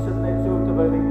Solution Network Learning